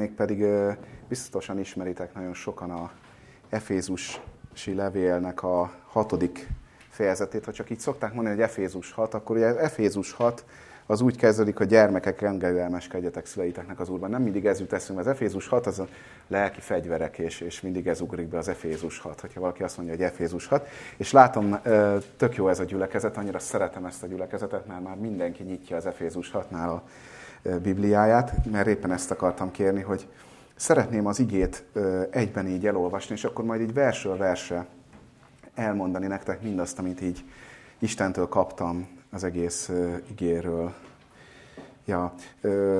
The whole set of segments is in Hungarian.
mégpedig biztosan ismeritek nagyon sokan a Efézusi levélnek a hatodik fejezetét, ha csak így szokták mondani, hogy Efézus 6, akkor ugye Efézus 6 az úgy kezdődik, hogy gyermekek engedelmeskedjetek szüleiteknek az úrban. Nem mindig ez jut eszünkbe. Az Efézus 6 az a lelki fegyverek, és, és mindig ez ugrik be az Efézus 6, hogyha valaki azt mondja, hogy Efézus 6. És látom, tök jó ez a gyülekezet, annyira szeretem ezt a gyülekezetet, mert már mindenki nyitja az Efézus 6-nál a Bibliáját, mert éppen ezt akartam kérni, hogy szeretném az igét egyben így elolvasni, és akkor majd így versről versre elmondani nektek mindazt, amit így Istentől kaptam az egész igéről. Ja,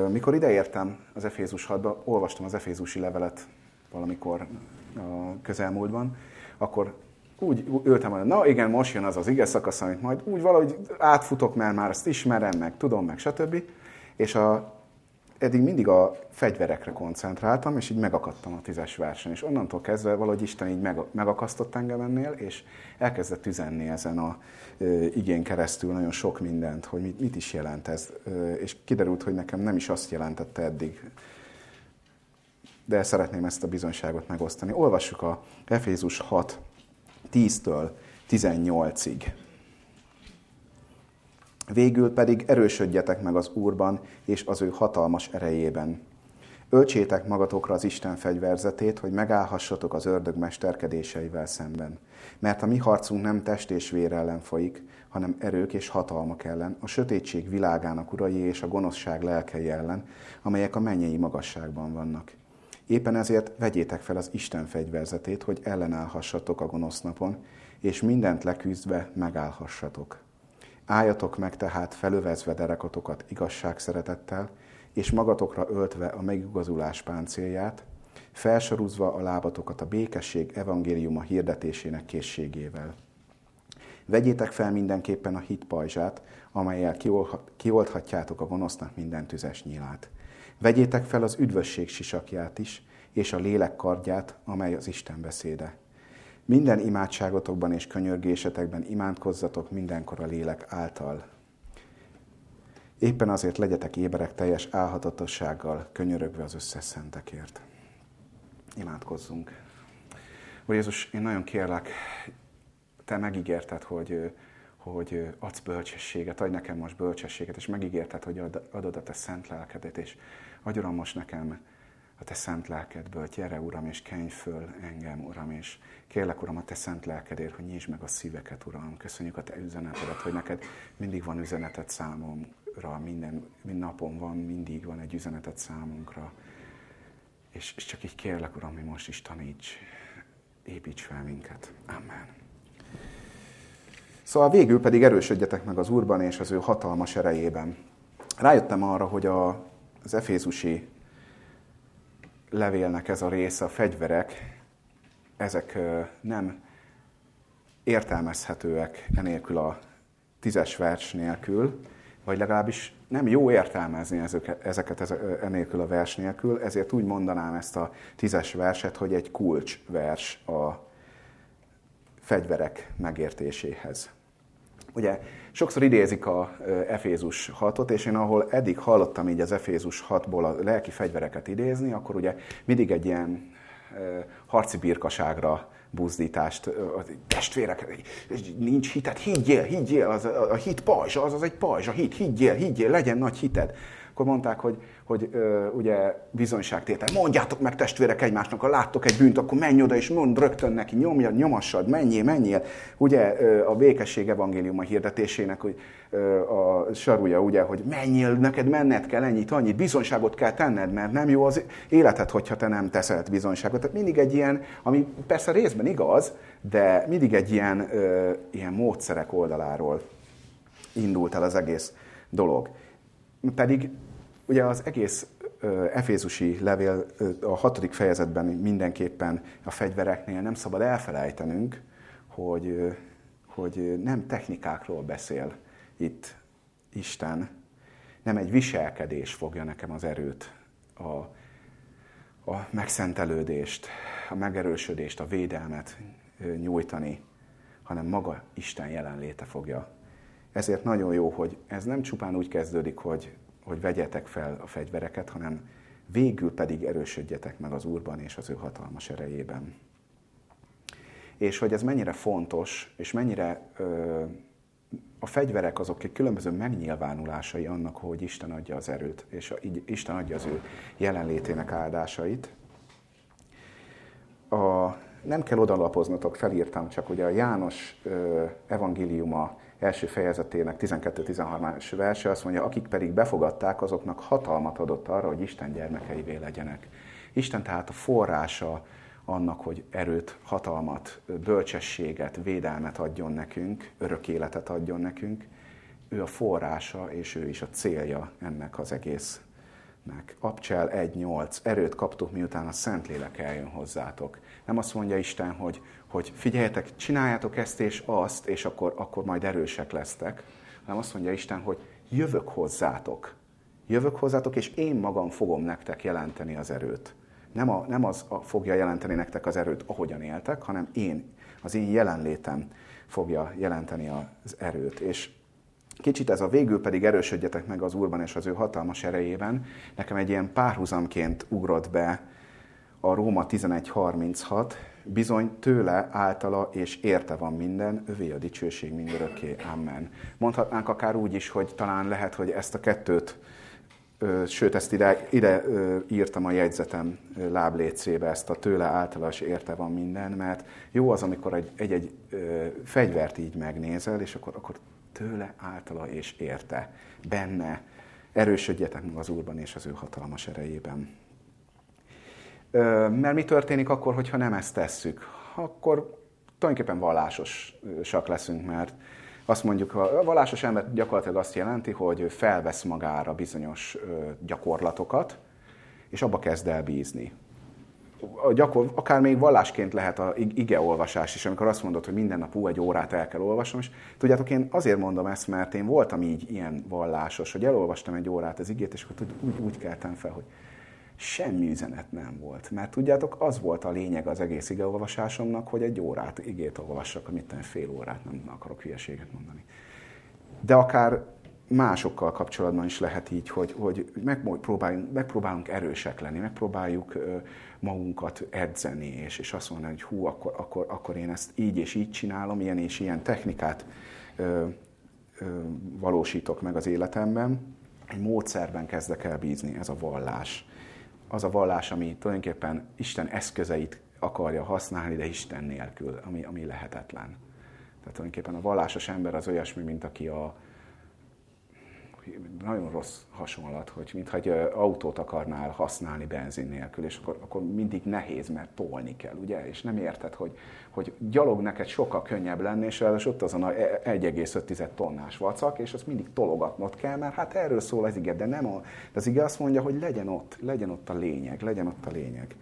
mikor ideértem az Efézus 6-ba, olvastam az Efézusi levelet valamikor a közelmúltban, akkor úgy ültem, hogy na igen, most jön az az ige szakasz, amit majd úgy valahogy átfutok, mert már ezt ismerem, meg tudom, meg stb. És a, eddig mindig a fegyverekre koncentráltam, és így megakadtam a tízes versen. És onnantól kezdve valahogy Isten így meg, megakasztott engem ennél, és elkezdett üzenni ezen a e, igén keresztül nagyon sok mindent, hogy mit, mit is jelent ez. E, és kiderült, hogy nekem nem is azt jelentette eddig. De szeretném ezt a bizonyságot megosztani. Olvassuk a Efézus 6, 10-től 18-ig. Végül pedig erősödjetek meg az Úrban és az ő hatalmas erejében. Öltsétek magatokra az Isten fegyverzetét, hogy megállhassatok az ördög mesterkedéseivel szemben. Mert a mi harcunk nem test és vér ellen folyik, hanem erők és hatalmak ellen, a sötétség világának urai és a gonoszság lelkei ellen, amelyek a mennyei magasságban vannak. Éppen ezért vegyétek fel az Isten fegyverzetét, hogy ellenállhassatok a gonosz napon, és mindent leküzdve megállhassatok. Álljatok meg tehát felövezve derekotokat igazság szeretettel, és magatokra öltve a megigazulás páncélját, felsorúzva a lábatokat a békesség evangéliuma hirdetésének készségével. Vegyétek fel mindenképpen a hit pajzsát, amelyel kiolthatjátok a gonosznak minden tüzes nyílát. Vegyétek fel az üdvösség sisakját is, és a lélek kardját, amely az Isten beszéde. Minden imádságotokban és könyörgésetekben imádkozzatok mindenkor a lélek által. Éppen azért legyetek éberek teljes álhatatossággal, könyörögve az összes szentekért. Imádkozzunk. Úr Jézus, én nagyon kérlek, Te megígérted, hogy, hogy adsz bölcsességet, adj nekem most bölcsességet, és megígérted, hogy adod a Te szent lelkedet, és adj most nekem a Te szent lelkedből, gyere Uram, és kenj föl engem, Uram, és kérlek Uram a Te szent lelkedért, hogy nyisd meg a szíveket, Uram. Köszönjük a Te üzenetedet, hogy neked mindig van üzeneted számomra, minden, minden napon van, mindig van egy üzeneted számunkra. És, és csak így kérlek, Uram, hogy most is taníts, építs fel minket. Amen. Szóval végül pedig erősödjetek meg az Úrban és az ő hatalmas erejében. Rájöttem arra, hogy a, az efézusi levélnek ez a része, a fegyverek, ezek nem értelmezhetőek enélkül a tízes vers nélkül, vagy legalábbis nem jó értelmezni ezeket enélkül a vers nélkül, ezért úgy mondanám ezt a tízes verset, hogy egy kulcsvers a fegyverek megértéséhez. Ugye sokszor idézik a Efézus 6-ot, és én ahol eddig hallottam így az Efézus 6-ból a lelki fegyvereket idézni, akkor ugye mindig egy ilyen harci birkaságra buzdítást, testvérek, nincs hited, higgyél, higgyél, az, a, a hit pajzs, az, az egy pajzs, a hit, higgyél, higgyél, legyen nagy hited. Akkor mondták, hogy, hogy ö, ugye bizonyságtétel, mondjátok meg testvérek egymásnak, ha láttok egy bűnt, akkor menj oda és mondd rögtön neki, nyomja, nyomassad, menjél, menjél. Ugye ö, a békesség evangéliuma hirdetésének hogy, ö, a sarúja, ugye, hogy menjél, neked menned kell ennyit, annyit, bizonyságot kell tenned, mert nem jó az életed, hogyha te nem teszel bizonyságot. Tehát mindig egy ilyen, ami persze részben igaz, de mindig egy ilyen, ö, ilyen módszerek oldaláról indult el az egész dolog. Pedig Ugye az egész Efézusi levél a hatodik fejezetben mindenképpen a fegyvereknél nem szabad elfelejtenünk, hogy, hogy nem technikákról beszél itt Isten, nem egy viselkedés fogja nekem az erőt, a, a megszentelődést, a megerősödést, a védelmet nyújtani, hanem maga Isten jelenléte fogja. Ezért nagyon jó, hogy ez nem csupán úgy kezdődik, hogy hogy vegyetek fel a fegyvereket, hanem végül pedig erősödjetek meg az Úrban és az ő hatalmas erejében. És hogy ez mennyire fontos, és mennyire ö, a fegyverek azok egy különböző megnyilvánulásai annak, hogy Isten adja az erőt, és így Isten adja az ő jelenlétének áldásait. A, nem kell odalapoznotok, felírtam, csak ugye a János ö, evangéliuma első fejezetének 12-13-as verse azt mondja, akik pedig befogadták, azoknak hatalmat adott arra, hogy Isten gyermekeivé legyenek. Isten tehát a forrása annak, hogy erőt, hatalmat, bölcsességet, védelmet adjon nekünk, örök életet adjon nekünk. Ő a forrása, és ő is a célja ennek az egésznek. Abcsel 1.8. Erőt kaptuk, miután a Szentlélek eljön hozzátok. Nem azt mondja Isten, hogy, hogy figyeljetek, csináljátok ezt és azt, és akkor, akkor majd erősek lesztek, hanem azt mondja Isten, hogy jövök hozzátok. Jövök hozzátok, és én magam fogom nektek jelenteni az erőt. Nem, a, nem az a, fogja jelenteni nektek az erőt, ahogyan éltek, hanem én, az én jelenlétem fogja jelenteni az erőt. És kicsit ez a végül pedig erősödjetek meg az Úrban és az ő hatalmas erejében. Nekem egy ilyen párhuzamként ugrott be a Róma 11.36, bizony tőle, általa és érte van minden, övé a dicsőség mindörökké. Amen. Mondhatnánk akár úgy is, hogy talán lehet, hogy ezt a kettőt sőt, ezt ide, ide írtam a jegyzetem láblécébe, ezt a tőle általános érte van minden, mert jó az, amikor egy, egy, egy fegyvert így megnézel, és akkor, akkor tőle általa és érte, benne, erősödjetek meg az Úrban és az ő hatalmas erejében. Mert mi történik akkor, hogyha nem ezt tesszük? Akkor tulajdonképpen vallásosak leszünk, mert azt mondjuk, a vallásos ember gyakorlatilag azt jelenti, hogy felvesz magára bizonyos gyakorlatokat, és abba kezd el bízni. A gyakor, akár még vallásként lehet a igeolvasás is, amikor azt mondod, hogy minden nap ú, egy órát el kell olvasnom, és tudjátok, én azért mondom ezt, mert én voltam így ilyen vallásos, hogy elolvastam egy órát az igét, és akkor úgy, úgy keltem fel, hogy semmi üzenet nem volt. Mert tudjátok, az volt a lényeg az egész igeolvasásomnak, hogy egy órát igét olvassak, amit nem fél órát, nem akarok hülyeséget mondani. De akár másokkal kapcsolatban is lehet így, hogy, hogy megpróbáljunk, megpróbálunk erősek lenni, megpróbáljuk magunkat edzeni, és, és azt mondani, hogy hú, akkor, akkor, akkor én ezt így és így csinálom, ilyen és ilyen technikát ö, ö, valósítok meg az életemben, egy módszerben kezdek el bízni, ez a vallás az a vallás, ami tulajdonképpen Isten eszközeit akarja használni, de Isten nélkül, ami, ami lehetetlen. Tehát tulajdonképpen a vallásos ember az olyasmi, mint aki a, nagyon rossz hasonlat, hogy mintha egy autót akarnál használni benzin nélkül, és akkor, akkor mindig nehéz, mert tolni kell, ugye? És nem érted, hogy, hogy gyalog neked sokkal könnyebb lenni, és ráadásul ott azon a 1,5 tonnás vacak, és azt mindig tologatnod kell, mert hát erről szól az ige, de nem a, de az ige azt mondja, hogy legyen ott, legyen ott a lényeg, legyen ott a lényeg,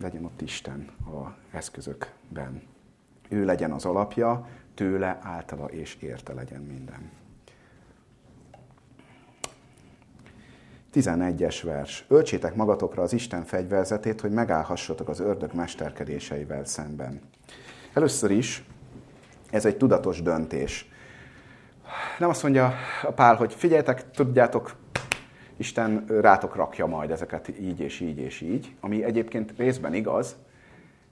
legyen ott Isten a eszközökben. Ő legyen az alapja, tőle, általa és érte legyen minden. 11-es vers. Öltsétek magatokra az Isten fegyverzetét, hogy megállhassatok az ördög mesterkedéseivel szemben. Először is ez egy tudatos döntés. Nem azt mondja a Pál, hogy figyeljetek, tudjátok, Isten rátok rakja majd ezeket így és így és így, ami egyébként részben igaz,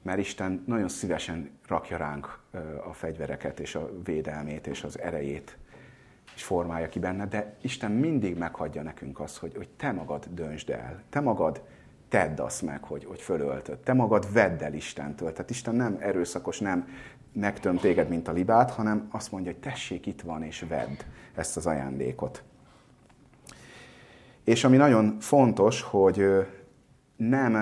mert Isten nagyon szívesen rakja ránk a fegyvereket és a védelmét és az erejét és formálja ki benne, de Isten mindig meghagyja nekünk azt, hogy, hogy te magad döntsd el, te magad tedd azt meg, hogy, hogy fölöltöd. Te magad vedd el Istentől. Tehát Isten nem erőszakos, nem megtöm téged, mint a libát, hanem azt mondja, hogy tessék, itt van, és vedd ezt az ajándékot. És ami nagyon fontos, hogy nem,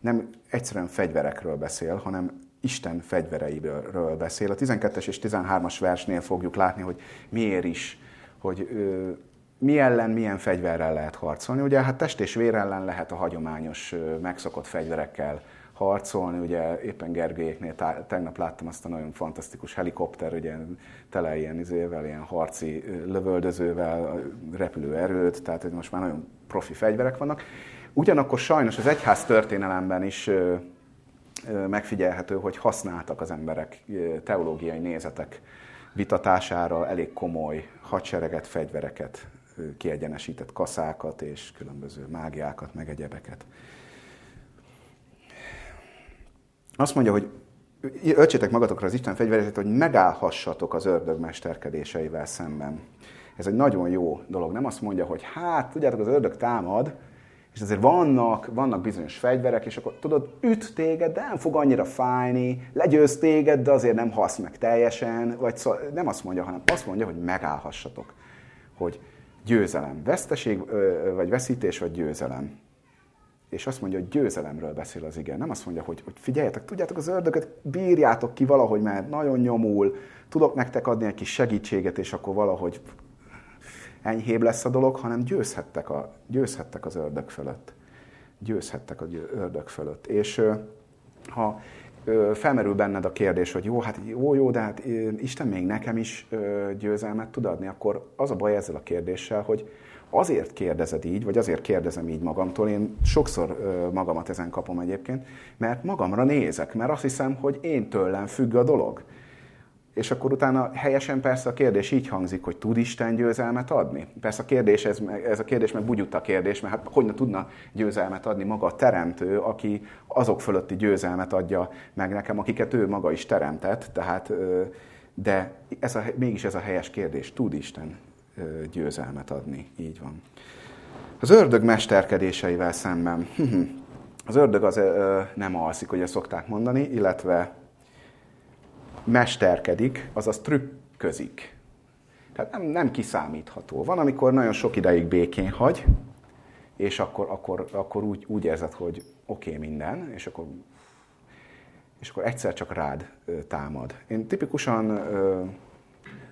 nem egyszerűen fegyverekről beszél, hanem Isten fegyvereiről beszél. A 12-es és 13-as versnél fogjuk látni, hogy miért is, hogy ö, mi ellen, milyen fegyverrel lehet harcolni. Ugye hát test és vér ellen lehet a hagyományos, ö, megszokott fegyverekkel harcolni. Ugye éppen Gergelyéknél tá- tegnap láttam azt a nagyon fantasztikus helikopter, ugye tele ilyen izével, ilyen harci lövöldözővel, repülő erőt, tehát hogy most már nagyon profi fegyverek vannak. Ugyanakkor sajnos az egyház történelemben is megfigyelhető, hogy használtak az emberek teológiai nézetek vitatására elég komoly hadsereget, fegyvereket kiegyenesített kaszákat és különböző mágiákat, meg egyebeket. Azt mondja, hogy öltsétek magatokra az Isten fegyverét, hogy megállhassatok az ördög mesterkedéseivel szemben. Ez egy nagyon jó dolog. Nem azt mondja, hogy hát, tudjátok, az ördög támad, és azért vannak, vannak bizonyos fegyverek, és akkor tudod, üt téged, de nem fog annyira fájni, legyőz téged, de azért nem hasz meg teljesen, vagy szó, nem azt mondja, hanem azt mondja, hogy megállhassatok, hogy győzelem, veszteség, vagy veszítés, vagy győzelem. És azt mondja, hogy győzelemről beszél az igen. Nem azt mondja, hogy, hogy figyeljetek, tudjátok, az ördögöt bírjátok ki valahogy, mert nagyon nyomul, tudok nektek adni egy kis segítséget, és akkor valahogy enyhébb lesz a dolog, hanem győzhettek, a, győzhettek az ördög fölött. Győzhettek az ördög fölött. És ha felmerül benned a kérdés, hogy jó, hát jó, jó, de hát Isten még nekem is győzelmet tud adni, akkor az a baj ezzel a kérdéssel, hogy azért kérdezed így, vagy azért kérdezem így magamtól, én sokszor magamat ezen kapom egyébként, mert magamra nézek, mert azt hiszem, hogy én tőlem függ a dolog. És akkor utána helyesen persze a kérdés így hangzik, hogy tud Isten győzelmet adni? Persze a kérdés, ez, ez a kérdés meg bugyutta kérdés, mert hát hogy ne tudna győzelmet adni maga a teremtő, aki azok fölötti győzelmet adja meg nekem, akiket ő maga is teremtett, tehát, de ez a, mégis ez a helyes kérdés, tud Isten győzelmet adni? Így van. Az ördög mesterkedéseivel szemben. Az ördög az nem alszik, ezt szokták mondani, illetve mesterkedik, azaz trükközik. Tehát nem, nem kiszámítható. Van, amikor nagyon sok ideig békén hagy, és akkor, akkor, akkor úgy, úgy érzed, hogy oké okay, minden, és akkor, és akkor egyszer csak rád támad. Én tipikusan ö,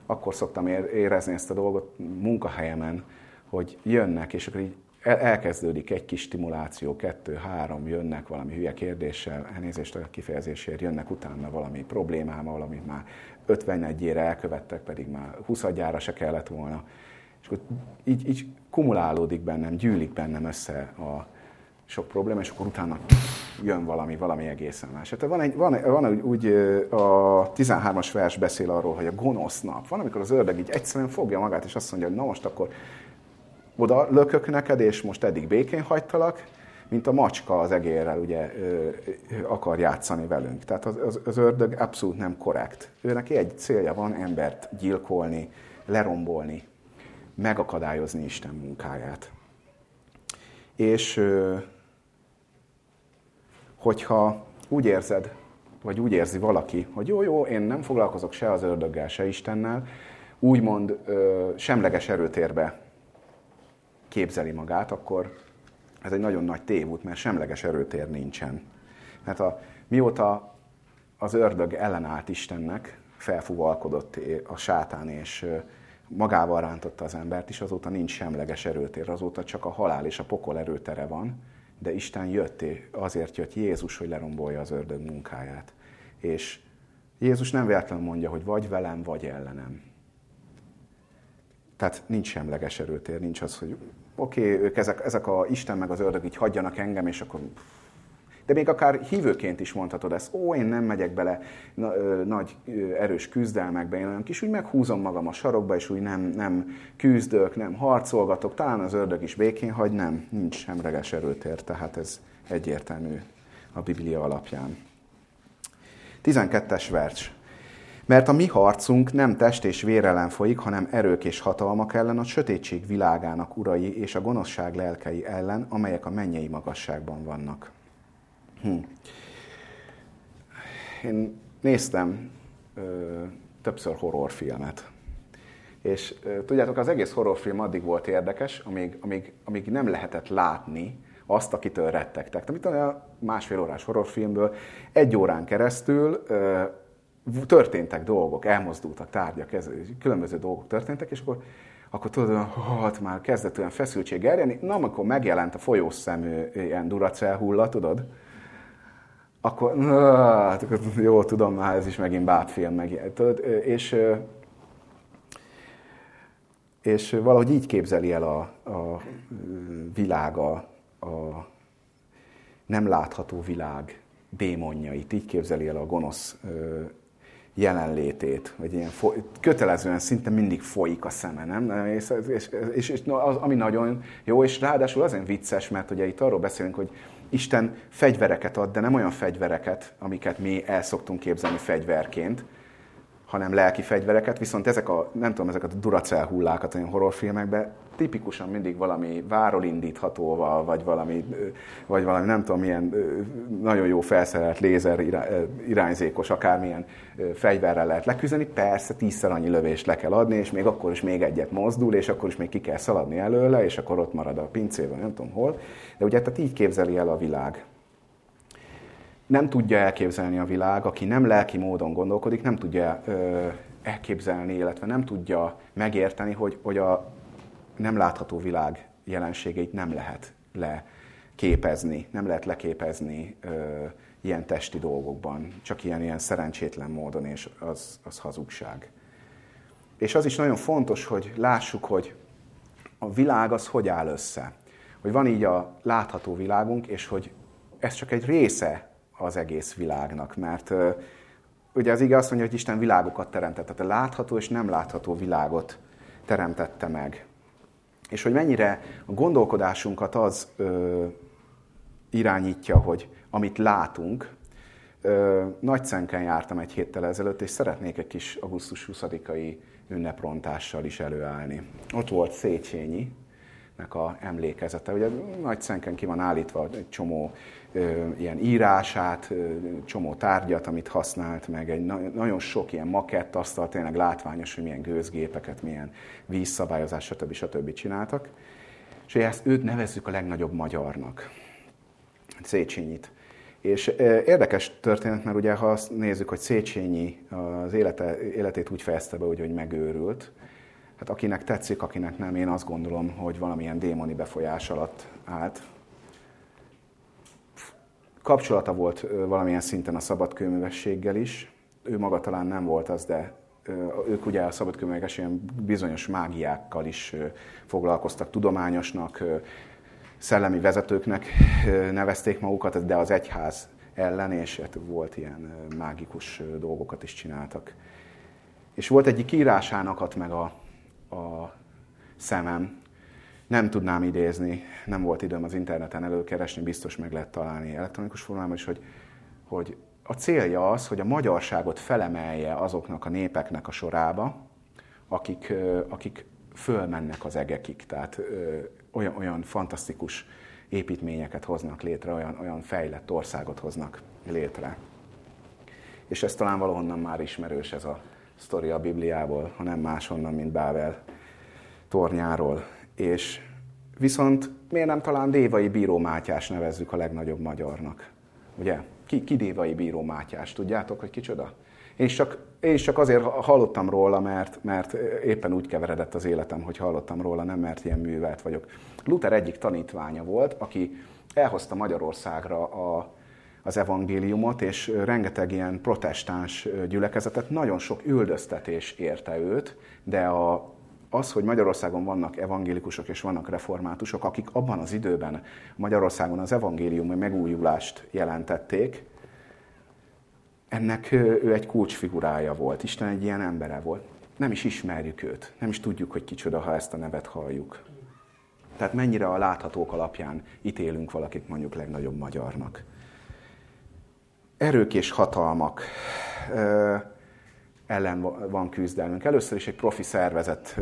akkor szoktam érezni ezt a dolgot munkahelyemen, hogy jönnek, és akkor így elkezdődik egy kis stimuláció, kettő, három, jönnek valami hülye kérdéssel, elnézést a kifejezésért, jönnek utána valami problémával, amit már 51-ére elkövettek, pedig már 20 se kellett volna. És akkor így, így kumulálódik bennem, gyűlik bennem össze a sok probléma, és akkor utána jön valami, valami egészen más. Tehát van, egy, van, van úgy, úgy a 13-as vers beszél arról, hogy a gonosz nap. Van, amikor az ördög így egyszerűen fogja magát, és azt mondja, hogy na most akkor oda lökök neked, és most eddig békén hagytalak, mint a macska az egérrel ugye ö, ö, akar játszani velünk. Tehát az, az, az ördög abszolút nem korrekt. Őnek egy célja van, embert gyilkolni, lerombolni, megakadályozni Isten munkáját. És ö, hogyha úgy érzed, vagy úgy érzi valaki, hogy jó, jó, én nem foglalkozok se az ördöggel, se Istennel, úgymond ö, semleges erőtérbe képzeli magát, akkor ez egy nagyon nagy tévút, mert semleges erőtér nincsen. Mert a, mióta az ördög ellenállt Istennek, felfúvalkodott a sátán, és magával rántotta az embert is, azóta nincs semleges erőtér, azóta csak a halál és a pokol erőtere van, de Isten jött, azért jött Jézus, hogy lerombolja az ördög munkáját. És Jézus nem véletlenül mondja, hogy vagy velem, vagy ellenem. Tehát nincs semleges erőtér, nincs az, hogy oké, okay, ezek, ezek a Isten meg az ördög így hagyjanak engem, és akkor... De még akár hívőként is mondhatod ezt, ó, én nem megyek bele na, ö, nagy ö, erős küzdelmekbe, én olyan kis úgy meghúzom magam a sarokba, és úgy nem, nem küzdök, nem harcolgatok, talán az ördög is békén hagy, nem, nincs semleges erőtér, tehát ez egyértelmű a Biblia alapján. 12-es vers. Mert a mi harcunk nem test és vér folyik, hanem erők és hatalmak ellen, a sötétség világának urai és a gonoszság lelkei ellen, amelyek a mennyei magasságban vannak. Hm. Én néztem ö, többször horrorfilmet. És ö, tudjátok, az egész horrorfilm addig volt érdekes, amíg, amíg, amíg nem lehetett látni azt, akitől rettegtek. Tehát mit a másfél órás horrorfilmből egy órán keresztül ö, történtek dolgok, elmozdultak tárgyak, ez, különböző dolgok történtek, és akkor, akkor tudod, hát már kezdett olyan feszültség erjeni, na, amikor megjelent a folyószemű ilyen duracell hulla, tudod, akkor, hát, akkor jó, tudom, már ez is megint bátfilm, meg, tudod, és, és valahogy így képzeli el a, a világ, a, a nem látható világ démonjait, így képzeli el a gonosz jelenlétét, vagy ilyen foly, kötelezően szinte mindig folyik a szeme, nem? És, és, és, és az, ami nagyon jó, és ráadásul azért vicces, mert ugye itt arról beszélünk, hogy Isten fegyvereket ad, de nem olyan fegyvereket, amiket mi el szoktunk képzelni fegyverként, hanem lelki fegyvereket, viszont ezek a, nem tudom, ezeket a duracell hullákat olyan horrorfilmekben tipikusan mindig valami váról indíthatóval, vagy valami, vagy valami nem tudom, milyen nagyon jó felszerelt lézer irányzékos, akármilyen fegyverrel lehet leküzdeni. Persze tízszer annyi lövést le kell adni, és még akkor is még egyet mozdul, és akkor is még ki kell szaladni előle, és akkor ott marad a pincében, nem tudom hol. De ugye tehát így képzeli el a világ nem tudja elképzelni a világ, aki nem lelki módon gondolkodik, nem tudja ö, elképzelni, illetve nem tudja megérteni, hogy, hogy a nem látható világ jelenségeit nem lehet leképezni, nem lehet leképezni ö, ilyen testi dolgokban, csak ilyen, ilyen szerencsétlen módon, és az, az hazugság. És az is nagyon fontos, hogy lássuk, hogy a világ az hogy áll össze. Hogy van így a látható világunk, és hogy ez csak egy része az egész világnak, mert ugye az ige hogy Isten világokat teremtett, tehát a látható és nem látható világot teremtette meg. És hogy mennyire a gondolkodásunkat az ö, irányítja, hogy amit látunk, ö, Nagyszenken jártam egy héttel ezelőtt, és szeretnék egy kis augusztus 20-ai ünneprontással is előállni. Ott volt Széchenyi, nek a emlékezete. Ugye nagy szenken ki van állítva egy csomó ilyen írását, csomó tárgyat, amit használt, meg egy na- nagyon sok ilyen makett asztal, tényleg látványos, hogy milyen gőzgépeket, milyen vízszabályozás, stb. stb. csináltak. És ezt őt nevezzük a legnagyobb magyarnak, Széchenyit. És érdekes történet, mert ugye ha azt nézzük, hogy Széchenyi az élete, életét úgy fejezte be, hogy megőrült, hát akinek tetszik, akinek nem, én azt gondolom, hogy valamilyen démoni befolyás alatt állt. Kapcsolata volt valamilyen szinten a szabadkőművességgel is. Ő maga talán nem volt az, de ők ugye a szabadkőműves ilyen bizonyos mágiákkal is foglalkoztak, tudományosnak, szellemi vezetőknek nevezték magukat, de az egyház ellen, és hát volt ilyen mágikus dolgokat is csináltak. És volt egyik írásának meg a a szemem. Nem tudnám idézni, nem volt időm az interneten előkeresni, biztos meg lehet találni elektronikus formában is, hogy, hogy a célja az, hogy a magyarságot felemelje azoknak a népeknek a sorába, akik, akik fölmennek az egekig. Tehát olyan, olyan fantasztikus építményeket hoznak létre, olyan, olyan fejlett országot hoznak létre. És ez talán valahonnan már ismerős ez a sztori a Bibliából, hanem máshonnan, mint Bável tornyáról. És viszont miért nem talán Dévai Bíró Mátyás nevezzük a legnagyobb magyarnak? Ugye? Ki, ki Dévai Bíró Mátyás? Tudjátok, hogy kicsoda? Én csak, én csak azért hallottam róla, mert, mert éppen úgy keveredett az életem, hogy hallottam róla, nem mert ilyen művelt vagyok. Luther egyik tanítványa volt, aki elhozta Magyarországra a, az evangéliumot, és rengeteg ilyen protestáns gyülekezetet, nagyon sok üldöztetés érte őt, de a, az, hogy Magyarországon vannak evangélikusok és vannak reformátusok, akik abban az időben Magyarországon az evangélium megújulást jelentették, ennek ő egy kulcsfigurája volt. Isten egy ilyen embere volt. Nem is ismerjük őt. Nem is tudjuk, hogy kicsoda, ha ezt a nevet halljuk. Tehát mennyire a láthatók alapján ítélünk valakit mondjuk legnagyobb magyarnak erők és hatalmak ellen van küzdelmünk. Először is egy profi szervezet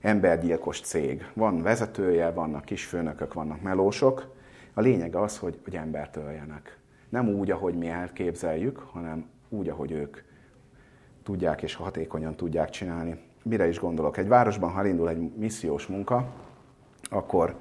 embergyilkos cég. Van vezetője, vannak kisfőnökök, vannak melósok. A lényeg az, hogy, hogy embert öljenek. Nem úgy, ahogy mi elképzeljük, hanem úgy, ahogy ők tudják és hatékonyan tudják csinálni. Mire is gondolok? Egy városban, ha elindul egy missziós munka, akkor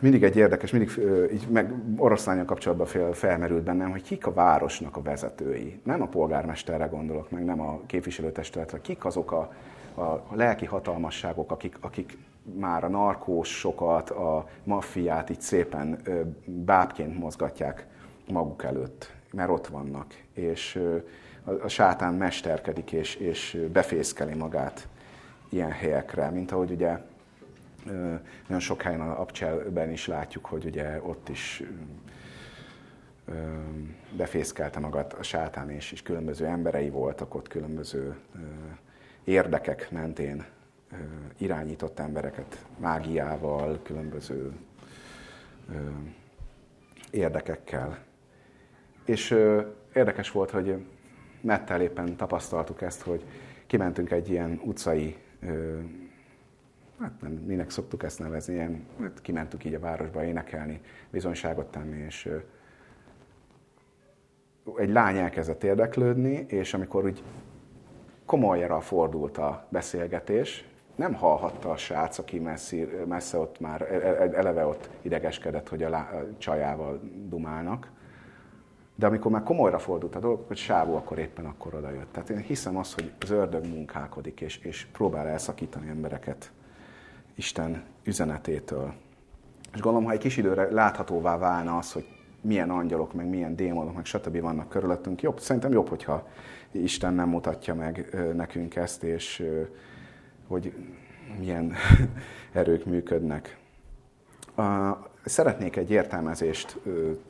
mindig egy érdekes, mindig így meg oroszlányon kapcsolatban fél, felmerült bennem, hogy kik a városnak a vezetői. Nem a polgármesterre gondolok, meg nem a képviselőtestületre. Kik azok a, a, lelki hatalmasságok, akik, akik már a narkósokat, a maffiát így szépen bábként mozgatják maguk előtt, mert ott vannak. És a sátán mesterkedik, és, és befészkeli magát ilyen helyekre, mint ahogy ugye nagyon sok helyen a Abcselben is látjuk, hogy ugye ott is befészkelte magát a sátán, és, és különböző emberei voltak ott, különböző érdekek mentén irányított embereket mágiával, különböző érdekekkel. És érdekes volt, hogy Mettel éppen tapasztaltuk ezt, hogy kimentünk egy ilyen utcai, hát nem, minek szoktuk ezt nevezni, ilyen, hát kimentünk így a városba énekelni, bizonyságot tenni, és egy lány elkezdett érdeklődni, és amikor úgy komolyra fordult a beszélgetés, nem hallhatta a srác, aki messzi, messze ott már e, e, eleve ott idegeskedett, hogy a, lá, a csajával dumálnak. De amikor már komolyra fordult a dolog, hogy Sávú akkor éppen akkor odajött. Tehát én hiszem azt, hogy az ördög munkálkodik, és, és próbál elszakítani embereket Isten üzenetétől. És gondolom, ha egy kis időre láthatóvá válna az, hogy milyen angyalok, meg milyen démonok, meg stb. vannak körülöttünk, jobb, szerintem jobb, hogyha Isten nem mutatja meg nekünk ezt, és hogy milyen erők működnek. Szeretnék egy értelmezést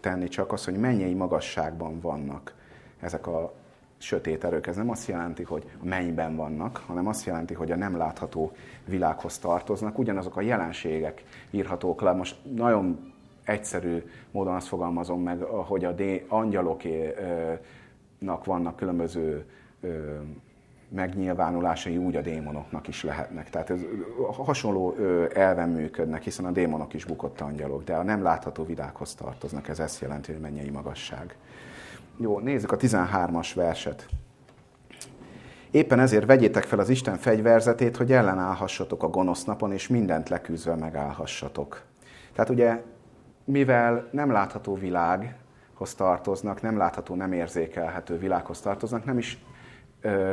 tenni csak az, hogy mennyei magasságban vannak ezek a sötét erők. Ez nem azt jelenti, hogy a mennyben vannak, hanem azt jelenti, hogy a nem látható világhoz tartoznak. Ugyanazok a jelenségek írhatók le. Most nagyon egyszerű módon azt fogalmazom meg, hogy a dé- angyalokénak vannak különböző megnyilvánulásai úgy a démonoknak is lehetnek. Tehát ez hasonló elven működnek, hiszen a démonok is bukott angyalok, de a nem látható világhoz tartoznak, ez ezt jelenti, hogy mennyei magasság. Jó, nézzük a 13-as verset. Éppen ezért vegyétek fel az Isten fegyverzetét, hogy ellenállhassatok a gonosz napon, és mindent leküzdve megállhassatok. Tehát ugye, mivel nem látható világhoz tartoznak, nem látható, nem érzékelhető világhoz tartoznak, nem is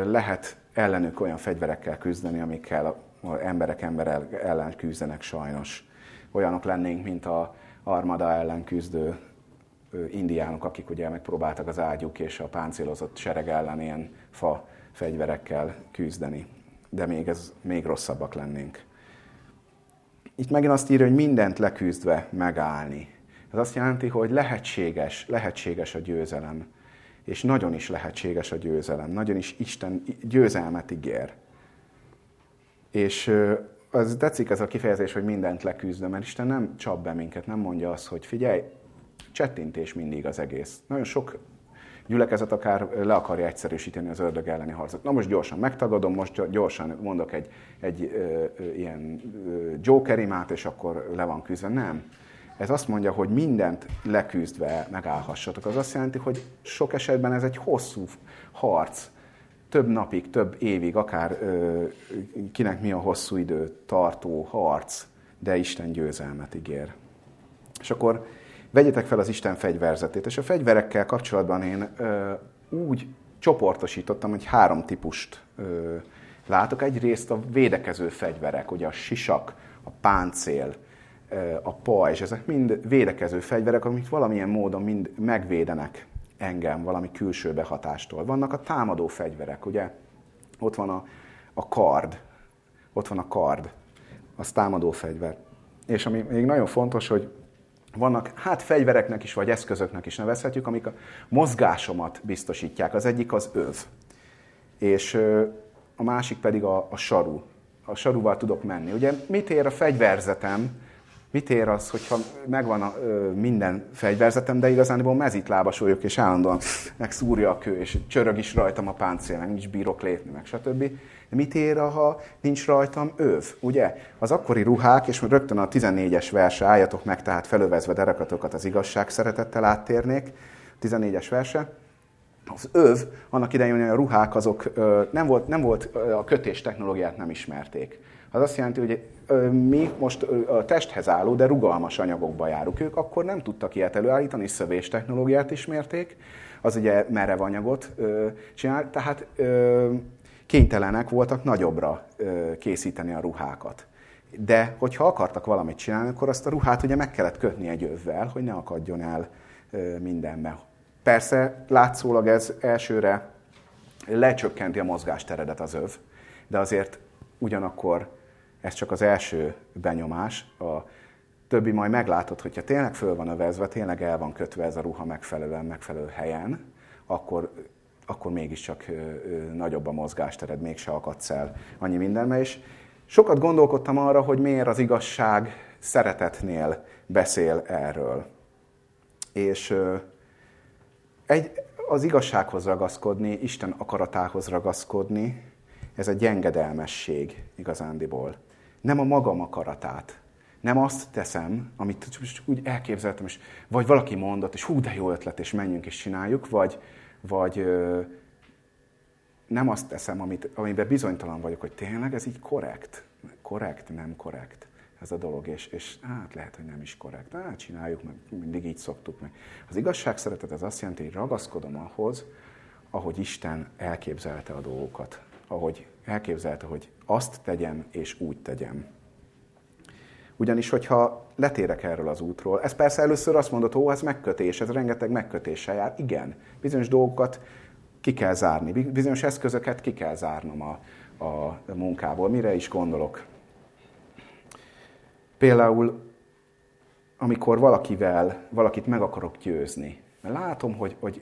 lehet ellenük olyan fegyverekkel küzdeni, amikkel emberek ember ellen küzdenek sajnos. Olyanok lennénk, mint a armada ellen küzdő indiánok, akik ugye megpróbáltak az ágyuk és a páncélozott sereg ellen ilyen fa fegyverekkel küzdeni. De még, ez, még rosszabbak lennénk. Itt megint azt írja, hogy mindent leküzdve megállni. Ez azt jelenti, hogy lehetséges, lehetséges a győzelem és nagyon is lehetséges a győzelem, nagyon is Isten győzelmet ígér. És az tetszik ez a kifejezés, hogy mindent leküzdöm, mert Isten nem csap be minket, nem mondja azt, hogy figyelj, csettintés mindig az egész. Nagyon sok gyülekezet akár le akarja egyszerűsíteni az ördög elleni harcot. Na most gyorsan megtagadom, most gyorsan mondok egy, egy ö, ö, ilyen jokerimát, és akkor le van küzdve. Nem ez azt mondja, hogy mindent leküzdve megállhassatok. Az azt jelenti, hogy sok esetben ez egy hosszú harc, több napig, több évig, akár ö, kinek mi a hosszú idő tartó harc, de Isten győzelmet ígér. És akkor vegyetek fel az Isten fegyverzetét. És a fegyverekkel kapcsolatban én ö, úgy csoportosítottam, hogy három típust ö, látok. Egyrészt a védekező fegyverek, ugye a sisak, a páncél, a pajzs, ezek mind védekező fegyverek, amik valamilyen módon mind megvédenek engem valami külső behatástól. Vannak a támadó fegyverek, ugye? Ott van a, a kard, ott van a kard, az támadó fegyver. És ami még nagyon fontos, hogy vannak, hát fegyvereknek is, vagy eszközöknek is nevezhetjük, amik a mozgásomat biztosítják. Az egyik az öv, és a másik pedig a, a saru. A saruval tudok menni. Ugye mit ér a fegyverzetem, Mit ér az, hogyha megvan a, ö, minden fegyverzetem, de igazán mezitlábas vagyok, és állandóan megszúrja a kő, és csörög is rajtam a páncél, meg nincs bírok lépni, meg stb. De mit ér, ha nincs rajtam öv, ugye? Az akkori ruhák, és rögtön a 14-es verse álljatok meg, tehát felövezve derekatokat az igazság szeretettel áttérnék, 14-es verse, az öv, annak idején hogy a ruhák azok nem volt, nem volt a kötés technológiát nem ismerték. Az azt jelenti, hogy mi most a testhez álló, de rugalmas anyagokba járunk. Ők akkor nem tudtak ilyet előállítani, szövés technológiát ismerték, az ugye merev anyagot csinál, tehát kénytelenek voltak nagyobbra készíteni a ruhákat. De hogyha akartak valamit csinálni, akkor azt a ruhát ugye meg kellett kötni egy övvel, hogy ne akadjon el mindenbe. Persze látszólag ez elsőre lecsökkenti a mozgásteredet az öv, de azért ugyanakkor ez csak az első benyomás. A többi majd meglátod, hogyha tényleg föl van övezve, tényleg el van kötve ez a ruha megfelelően, megfelelő helyen, akkor, akkor mégiscsak ö, ö, nagyobb a mozgástered, mégse akadsz el annyi mindenbe. És sokat gondolkodtam arra, hogy miért az igazság szeretetnél beszél erről. És egy, az igazsághoz ragaszkodni, Isten akaratához ragaszkodni, ez a gyengedelmesség igazándiból. Nem a magam akaratát. Nem azt teszem, amit most úgy elképzeltem, és vagy valaki mondott, és hú, de jó ötlet, és menjünk és csináljuk, vagy, vagy ö, nem azt teszem, amit, amiben bizonytalan vagyok, hogy tényleg ez így korrekt. Korrekt, nem korrekt ez a dolog, és, és hát lehet, hogy nem is korrekt. Hát csináljuk, meg mindig így szoktuk meg. Az igazság szeretet az azt jelenti, hogy ragaszkodom ahhoz, ahogy Isten elképzelte a dolgokat. Ahogy elképzelte, hogy azt tegyem, és úgy tegyem. Ugyanis, hogyha letérek erről az útról, ez persze először azt mondod, ó, ez megkötés, ez rengeteg megkötéssel jár. Igen, bizonyos dolgokat ki kell zárni, bizonyos eszközöket ki kell zárnom a, a munkából. Mire is gondolok? Például, amikor valakivel, valakit meg akarok győzni, mert látom, hogy, hogy,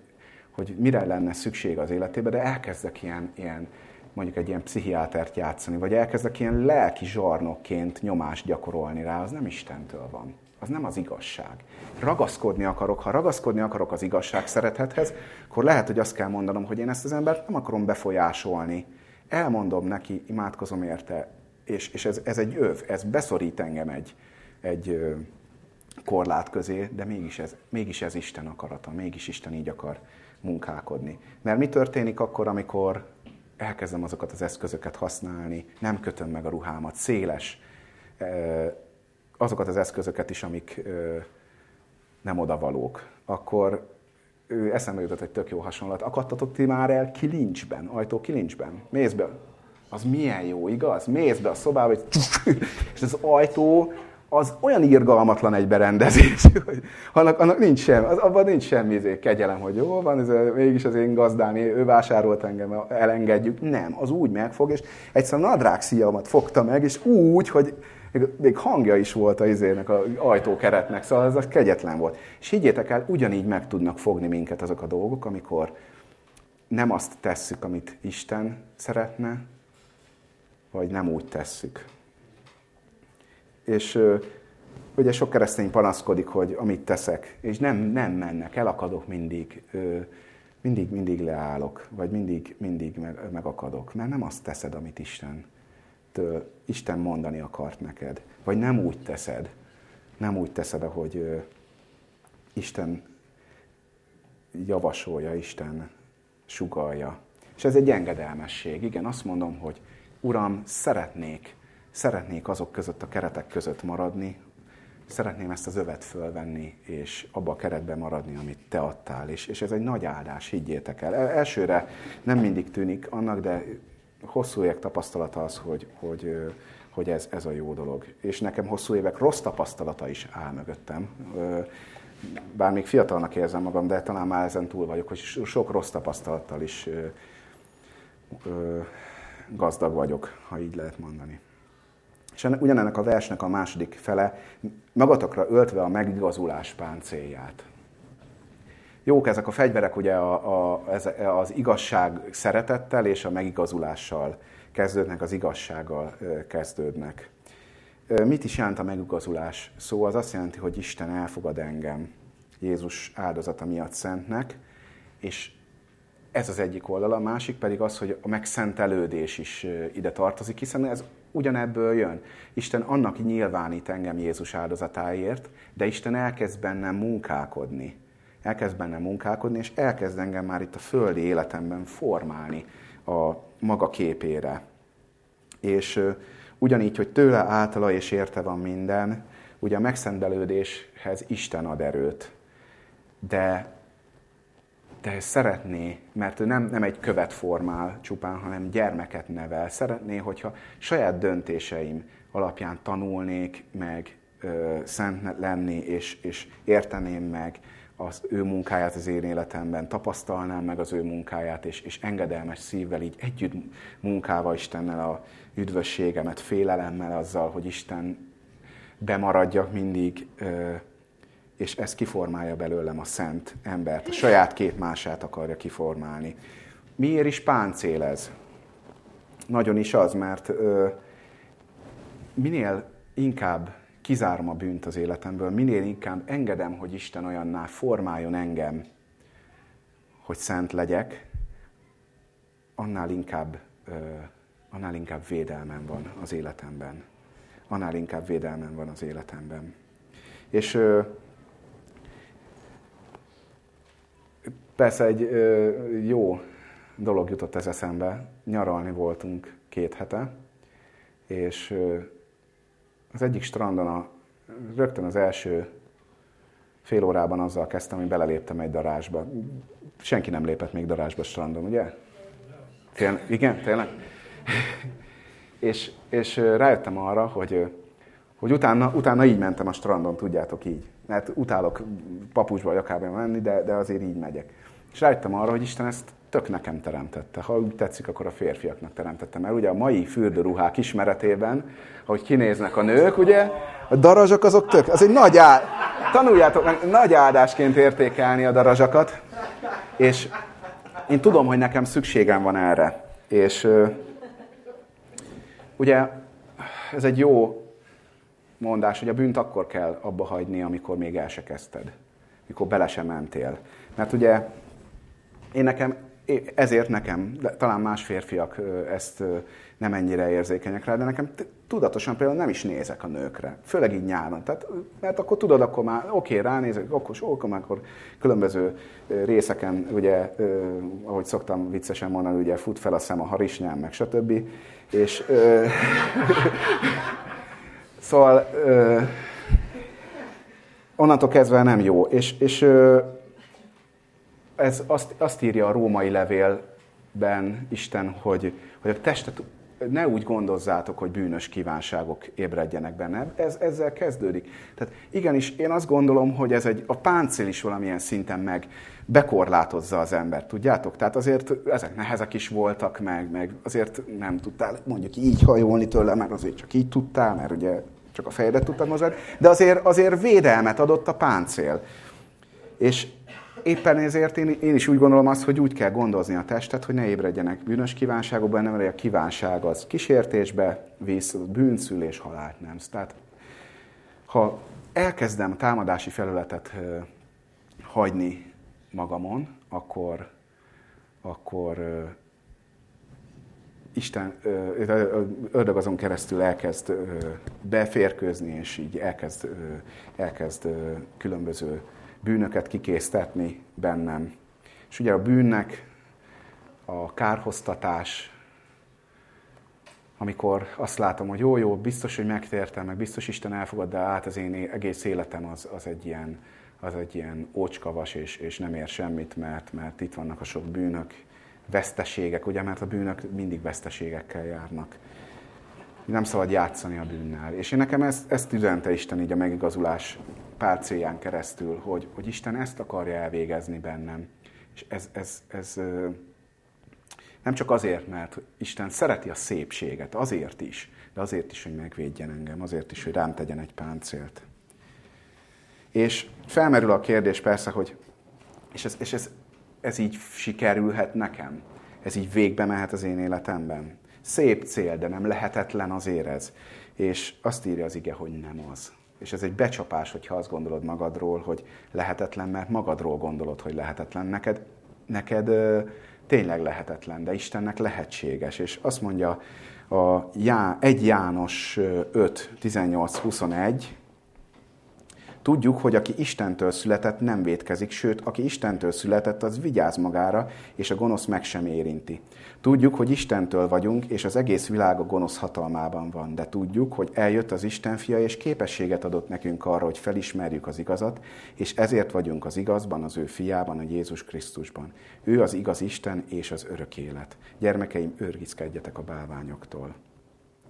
hogy mire lenne szükség az életében, de elkezdek ilyen, ilyen mondjuk egy ilyen pszichiátert játszani, vagy elkezdek ilyen lelki zsarnokként nyomást gyakorolni rá, az nem Istentől van. Az nem az igazság. Ragaszkodni akarok, ha ragaszkodni akarok az igazság szeretethez, akkor lehet, hogy azt kell mondanom, hogy én ezt az embert nem akarom befolyásolni. Elmondom neki, imádkozom érte, és, és ez, ez egy öv, ez beszorít engem egy, egy korlát közé, de mégis ez, mégis ez Isten akarata, mégis Isten így akar munkálkodni. Mert mi történik akkor, amikor elkezdem azokat az eszközöket használni, nem kötöm meg a ruhámat, széles, azokat az eszközöket is, amik nem odavalók, akkor ő eszembe jutott egy tök jó hasonlat. Akadtatok ti már el kilincsben, ajtó kilincsben? Mész. Az milyen jó, igaz? Mész a szobába, és az ajtó az olyan irgalmatlan egy berendezés, hogy annak, annak nincs semmi, az, abban nincs semmi izé, kegyelem, hogy jó van, ez mégis az én gazdám, ő vásárolt engem, elengedjük. Nem, az úgy megfog, és egyszer nadrág szíjamat fogta meg, és úgy, hogy még hangja is volt a izének, az ajtókeretnek, szóval ez a kegyetlen volt. És higgyétek el, ugyanígy meg tudnak fogni minket azok a dolgok, amikor nem azt tesszük, amit Isten szeretne, vagy nem úgy tesszük. És ugye sok keresztény panaszkodik, hogy amit teszek, és nem, nem mennek, elakadok mindig, mindig, mindig leállok, vagy mindig, mindig meg, megakadok, mert nem azt teszed, amit Isten, től, Isten mondani akart neked, vagy nem úgy teszed, nem úgy teszed, ahogy Isten javasolja, Isten sugalja. És ez egy engedelmesség. Igen, azt mondom, hogy Uram, szeretnék szeretnék azok között a keretek között maradni, szeretném ezt az övet fölvenni, és abba a keretben maradni, amit te adtál. És, és ez egy nagy áldás, higgyétek el. Elsőre nem mindig tűnik annak, de hosszú évek tapasztalata az, hogy, hogy, hogy ez, ez a jó dolog. És nekem hosszú évek rossz tapasztalata is áll mögöttem. Bár még fiatalnak érzem magam, de talán már ezen túl vagyok, hogy sok rossz tapasztalattal is gazdag vagyok, ha így lehet mondani. És ugyanennek a versnek a második fele, magatokra öltve a megigazulás páncélját. Jók ezek a fegyverek, ugye a, a, az igazság szeretettel és a megigazulással kezdődnek, az igazsággal kezdődnek. Mit is jelent a megigazulás? Szó az azt jelenti, hogy Isten elfogad engem Jézus áldozata miatt szentnek, és ez az egyik oldala, a másik pedig az, hogy a megszentelődés is ide tartozik, hiszen ez ugyanebből jön. Isten annak nyilvánít engem Jézus áldozatáért, de Isten elkezd bennem munkálkodni. Elkezd bennem munkálkodni, és elkezd engem már itt a földi életemben formálni a maga képére. És ugyanígy, hogy tőle, általa és érte van minden, ugye a megszentelődéshez Isten ad erőt. De de szeretné, mert ő nem, nem egy követ formál csupán, hanem gyermeket nevel. Szeretné, hogyha saját döntéseim alapján tanulnék meg ö, szent lenni, és, és érteném meg az ő munkáját az én életemben, tapasztalnám meg az ő munkáját, és, és engedelmes szívvel így együtt munkával Istennel a üdvösségemet, félelemmel azzal, hogy Isten bemaradjak mindig, és ez kiformálja belőlem a szent embert. A saját képmását akarja kiformálni. Miért is páncél ez? Nagyon is az, mert minél inkább kizárom a bűnt az életemből, minél inkább engedem, hogy Isten olyanná formáljon engem, hogy szent legyek, annál inkább, annál inkább védelmem van az életemben. Annál inkább védelmem van az életemben. És persze egy jó dolog jutott ez eszembe. Nyaralni voltunk két hete, és az egyik strandon a, rögtön az első fél órában azzal kezdtem, hogy beleléptem egy darázsba. Senki nem lépett még darázsba strandon, ugye? Tél, igen, tényleg? és, és rájöttem arra, hogy, hogy utána, utána így mentem a strandon, tudjátok így. Mert utálok papucsba, jakában menni, de, de azért így megyek. És rájöttem arra, hogy Isten ezt tök nekem teremtette. Ha úgy tetszik, akkor a férfiaknak teremtette. Mert ugye a mai fürdőruhák ismeretében, ahogy kinéznek a nők, ugye, a darazsak azok tök, az egy nagy áld, tanuljátok meg nagy áldásként értékelni a darazsakat, és én tudom, hogy nekem szükségem van erre. És ugye ez egy jó mondás, hogy a bűnt akkor kell abba hagyni, amikor még el se kezdted, mikor bele sem mentél. Mert ugye én nekem ezért nekem, de talán más férfiak ezt nem ennyire érzékenyek rá, de nekem tudatosan például nem is nézek a nőkre, főleg így nyáron. Tehát, mert akkor tudod, akkor már oké, ránézek, akkor, akkor már akkor különböző részeken, ugye, ahogy szoktam viccesen mondani, ugye fut fel a szem a harisnyám, meg stb. És szóval onnantól kezdve nem jó. És, és ez azt, azt írja a római levélben Isten, hogy, hogy a testet ne úgy gondozzátok, hogy bűnös kívánságok ébredjenek benne. Ez, ezzel kezdődik. Tehát igenis, én azt gondolom, hogy ez egy, a páncél is valamilyen szinten meg bekorlátozza az embert, tudjátok? Tehát azért ezek nehezek is voltak meg, meg azért nem tudtál mondjuk így hajolni tőle, mert azért csak így tudtál, mert ugye csak a fejedet tudtad mozgatni, de azért, azért védelmet adott a páncél. És éppen ezért én, én is úgy gondolom azt, hogy úgy kell gondozni a testet, hogy ne ébredjenek bűnös kívánságokban, nem a kívánság az kísértésbe visz, bűnszül és halált nem. Tehát ha elkezdem támadási felületet hagyni magamon, akkor, akkor Isten, ördög azon keresztül elkezd beférkőzni, és így elkezd, elkezd különböző bűnöket kikésztetni bennem. És ugye a bűnnek a kárhoztatás, amikor azt látom, hogy jó, jó, biztos, hogy megtértem, meg biztos Isten elfogad, de át az én egész életem az, az egy ilyen, az egy ilyen ócskavas, és, és nem ér semmit, mert, mert itt vannak a sok bűnök, veszteségek, ugye, mert a bűnök mindig veszteségekkel járnak. Nem szabad játszani a bűnnel. És én nekem ezt, ezt üzente Isten így a megigazulás pálcéján keresztül, hogy, hogy Isten ezt akarja elvégezni bennem. És ez, ez, ez nem csak azért, mert Isten szereti a szépséget, azért is, de azért is, hogy megvédjen engem, azért is, hogy rám tegyen egy páncélt. És felmerül a kérdés persze, hogy és ez, és ez, ez így sikerülhet nekem? Ez így végbe mehet az én életemben? Szép cél, de nem lehetetlen azért ez. És azt írja az ige, hogy nem az. És ez egy becsapás, hogyha azt gondolod magadról, hogy lehetetlen, mert magadról gondolod, hogy lehetetlen. Neked, neked tényleg lehetetlen, de Istennek lehetséges. És azt mondja a Já, 1 János 5, 18, 21, Tudjuk, hogy aki Istentől született, nem vétkezik, sőt, aki Istentől született, az vigyáz magára, és a gonosz meg sem érinti. Tudjuk, hogy Istentől vagyunk, és az egész világ a gonosz hatalmában van, de tudjuk, hogy eljött az Isten fia, és képességet adott nekünk arra, hogy felismerjük az igazat, és ezért vagyunk az igazban, az ő fiában, a Jézus Krisztusban. Ő az igaz Isten és az örök élet. Gyermekeim, őrgizkedjetek a bálványoktól.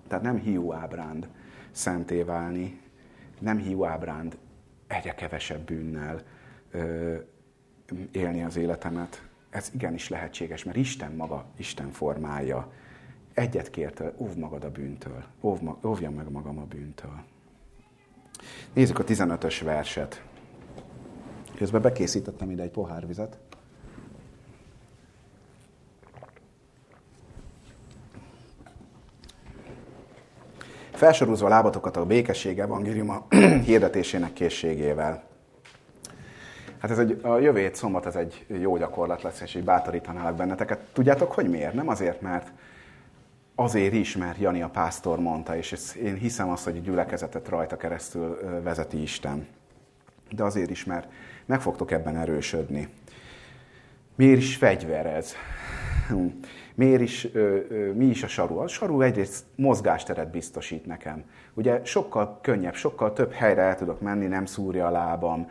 Tehát nem hiú ábránd szenté válni, nem hiú ábránd egyre kevesebb bűnnel ö, élni az életemet. Ez igenis lehetséges, mert Isten maga, Isten formája. Egyet kérte, óv magad a bűntől, óv, óvjam meg magam a bűntől. Nézzük a 15-ös verset. Közben bekészítettem ide egy pohár vizet. Felsorúzva lábatokat a békesség evangéliuma hirdetésének készségével. Hát ez egy, a jövő hét szombat ez egy jó gyakorlat lesz, és így bátorítanálak benneteket. Tudjátok, hogy miért? Nem azért, mert azért is, mert Jani a pásztor mondta, és én hiszem azt, hogy a gyülekezetet rajta keresztül vezeti Isten. De azért is, mert meg fogtok ebben erősödni. Miért is fegyver ez? Miért is, mi is a saru? A saru egyrészt mozgásteret biztosít nekem. Ugye sokkal könnyebb, sokkal több helyre el tudok menni, nem szúrja a lábam.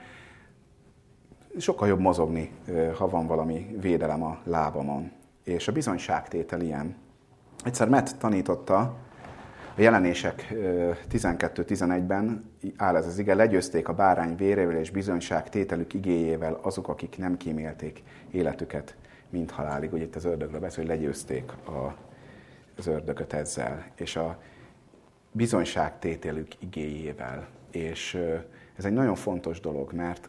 Sokkal jobb mozogni, ha van valami védelem a lábamon. És a bizonyságtétel ilyen. Egyszer Matt tanította, a jelenések 12-11-ben áll ez az ige, legyőzték a bárány vérével és bizonyság tételük igéjével azok, akik nem kímélték életüket, mint halálig. Ugye itt az ördögről beszél, hogy legyőzték a, az ördögöt ezzel. És a bizonyságtételük igéjével. És ez egy nagyon fontos dolog, mert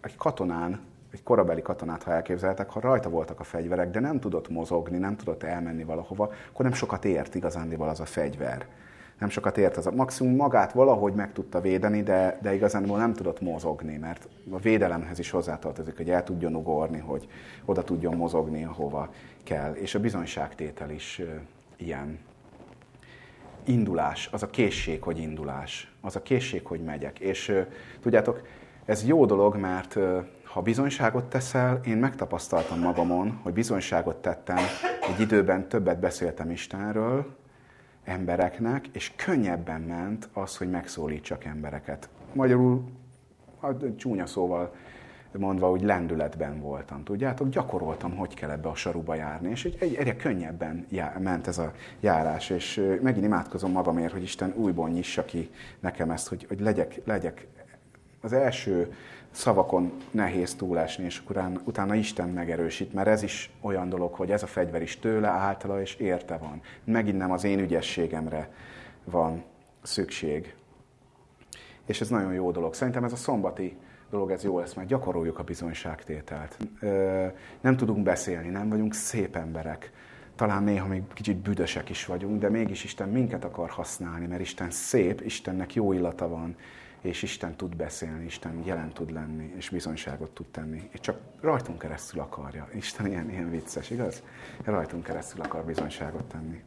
egy katonán egy korabeli katonát, ha elképzeltek, ha rajta voltak a fegyverek, de nem tudott mozogni, nem tudott elmenni valahova, akkor nem sokat ért igazándiból az a fegyver. Nem sokat ért az a maximum magát valahogy meg tudta védeni, de, de igazándiból nem tudott mozogni, mert a védelemhez is hozzátartozik, hogy el tudjon ugorni, hogy oda tudjon mozogni, ahova kell. És a bizonyságtétel is ilyen indulás, az a készség, hogy indulás, az a készség, hogy megyek. És tudjátok, ez jó dolog, mert ha bizonyságot teszel, én megtapasztaltam magamon, hogy bizonyságot tettem, egy időben többet beszéltem Istenről, embereknek, és könnyebben ment az, hogy megszólítsak embereket. Magyarul, csúnya szóval mondva, hogy lendületben voltam, tudjátok, gyakoroltam, hogy kell ebbe a saruba járni, és egy, egyre könnyebben já, ment ez a járás, és megint imádkozom magamért, hogy Isten újból nyissa ki nekem ezt, hogy, hogy legyek, legyek az első szavakon nehéz túlesni, és utána, utána Isten megerősít, mert ez is olyan dolog, hogy ez a fegyver is tőle, általa és érte van. Megint nem az én ügyességemre van szükség. És ez nagyon jó dolog. Szerintem ez a szombati dolog, ez jó lesz, mert gyakoroljuk a bizonyságtételt. Nem tudunk beszélni, nem vagyunk szép emberek. Talán néha még kicsit büdösek is vagyunk, de mégis Isten minket akar használni, mert Isten szép, Istennek jó illata van és Isten tud beszélni, Isten jelen tud lenni, és bizonyságot tud tenni. És csak rajtunk keresztül akarja. Isten ilyen, ilyen vicces, igaz? Rajtunk keresztül akar bizonyságot tenni.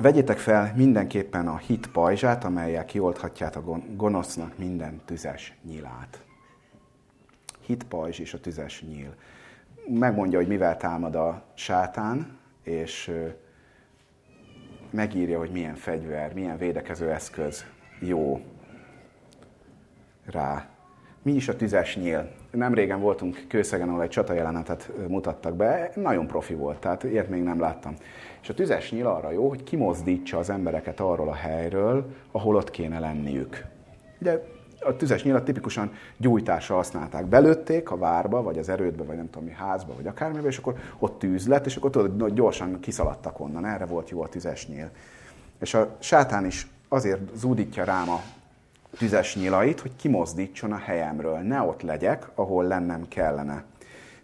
Vegyétek fel mindenképpen a hit pajzsát, amelyel kiolthatját a gonosznak minden tüzes nyilát. Hit pajzs és a tüzes nyíl. Megmondja, hogy mivel támad a sátán, és megírja, hogy milyen fegyver, milyen védekező eszköz jó rá. Mi is a tüzes nyíl? Nem régen voltunk Kőszegen, ahol egy csatajelenetet mutattak be, nagyon profi volt, tehát ilyet még nem láttam. És a tüzes nyíl arra jó, hogy kimozdítsa az embereket arról a helyről, ahol ott kéne lenniük. Ugye a tüzes nyilat tipikusan gyújtásra használták. Belőtték a várba, vagy az erődbe, vagy nem tudom mi házba, vagy akármibe, és akkor ott tűz lett, és akkor tudod, gyorsan kiszaladtak onnan. Erre volt jó a tüzes nyíl. És a sátán is azért zúdítja rám a tüzes nyilait, hogy kimozdítson a helyemről. Ne ott legyek, ahol lennem kellene.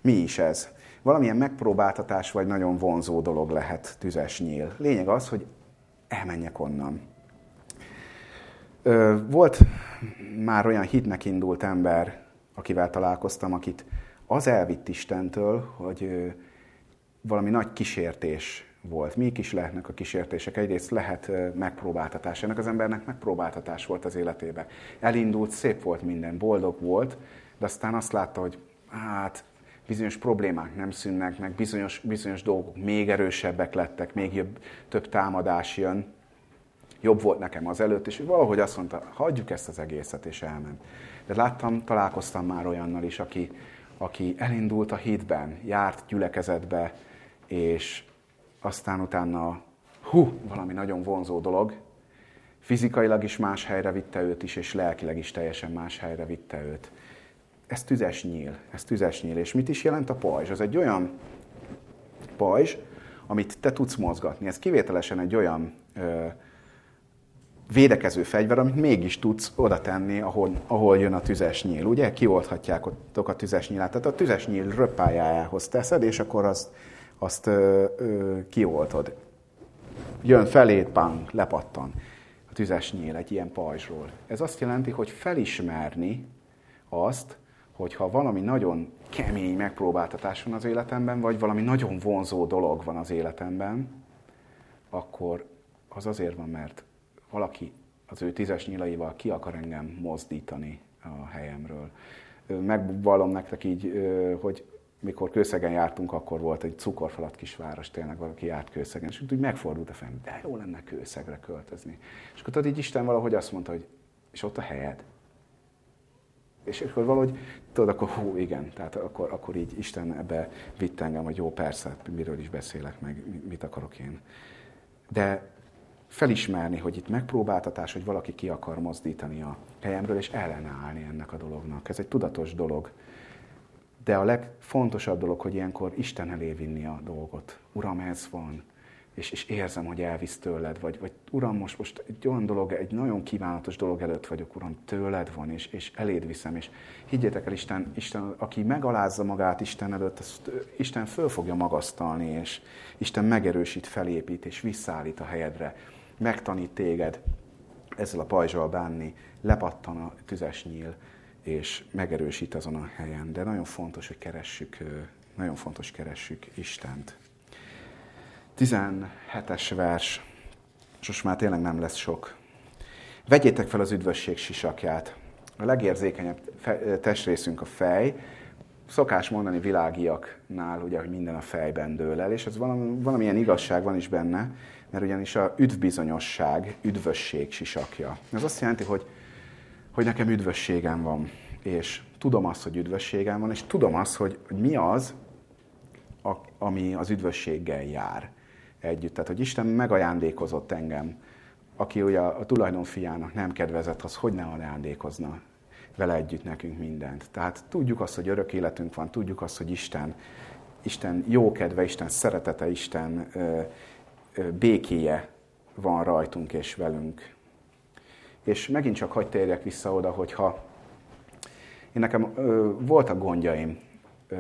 Mi is ez? Valamilyen megpróbáltatás vagy nagyon vonzó dolog lehet tüzes nyíl. Lényeg az, hogy elmenjek onnan. Volt már olyan hitnek indult ember, akivel találkoztam, akit az elvitt Istentől, hogy valami nagy kísértés volt. Mik is lehetnek a kísértések? Egyrészt lehet megpróbáltatás. Ennek az embernek megpróbáltatás volt az életébe. Elindult, szép volt minden, boldog volt, de aztán azt látta, hogy hát bizonyos problémák nem szűnnek meg, bizonyos, bizonyos dolgok még erősebbek lettek, még jobb, több támadás jön. Jobb volt nekem az előtt, és valahogy azt mondta, hagyjuk ezt az egészet, és elment. De láttam, találkoztam már olyannal is, aki, aki elindult a hitben, járt gyülekezetbe, és aztán utána, hú, valami nagyon vonzó dolog, fizikailag is más helyre vitte őt is, és lelkileg is teljesen más helyre vitte őt. Ez tüzes nyíl, ez tüzes nyíl. És mit is jelent a pajzs? Az egy olyan pajzs, amit te tudsz mozgatni. Ez kivételesen egy olyan ö, védekező fegyver, amit mégis tudsz oda tenni, ahol, ahol jön a tüzes nyíl. Ugye kiolthatják ott a tüzes nyílát. Tehát a tüzes nyíl röppájához teszed, és akkor azt, azt ö, ö, kioltod. Jön felét, bang, lepattan a tüzes nyíl egy ilyen pajzsról. Ez azt jelenti, hogy felismerni azt, hogyha valami nagyon kemény megpróbáltatás van az életemben, vagy valami nagyon vonzó dolog van az életemben, akkor az azért van, mert valaki az ő tízes nyilaival ki akar engem mozdítani a helyemről. Megvallom nektek így, hogy mikor Kőszegen jártunk, akkor volt egy cukorfalat kisváros, tényleg valaki járt Kőszegen, és úgy megfordult a fejem, de jó lenne Kőszegre költözni. És akkor tudod, így Isten valahogy azt mondta, hogy és ott a helyed. És akkor valahogy, tudod, akkor hú, igen, tehát akkor, akkor így Isten ebbe vitt engem, hogy jó, persze, miről is beszélek, meg mit akarok én. De felismerni, hogy itt megpróbáltatás, hogy valaki ki akar mozdítani a helyemről, és ellenállni ennek a dolognak. Ez egy tudatos dolog. De a legfontosabb dolog, hogy ilyenkor Isten elé vinni a dolgot. Uram, ez van. És, és érzem, hogy elvisz tőled, vagy, vagy Uram, most, most egy olyan dolog, egy nagyon kívánatos dolog előtt vagyok, Uram, tőled van, és, és eléd viszem, és higgyétek el, Isten, Isten, aki megalázza magát Isten előtt, azt Isten föl fogja magasztalni, és Isten megerősít, felépít, és visszaállít a helyedre, megtanít téged ezzel a pajzsal bánni, lepattan a tüzes nyíl, és megerősít azon a helyen. De nagyon fontos, hogy keressük, nagyon fontos keressük Istent. 17-es vers, és most már tényleg nem lesz sok. Vegyétek fel az üdvösség sisakját. A legérzékenyebb testrészünk a fej. Szokás mondani világiaknál, ugye, hogy minden a fejben dől el, és ez valami, valamilyen igazság van is benne, mert ugyanis a üdvbizonyosság, üdvösség sisakja. Ez azt jelenti, hogy, hogy nekem üdvösségem van, és tudom azt, hogy üdvösségem van, és tudom azt, hogy, hogy mi az, ami az üdvösséggel jár együtt. Tehát, hogy Isten megajándékozott engem, aki ugye a tulajdonfiának nem kedvezett, az hogy ne ajándékozna vele együtt nekünk mindent. Tehát tudjuk azt, hogy örök életünk van, tudjuk azt, hogy Isten, Isten jókedve, Isten szeretete, Isten ö, ö, békéje van rajtunk és velünk. És megint csak hagyd térjek vissza oda, hogyha én nekem ö, voltak gondjaim ö,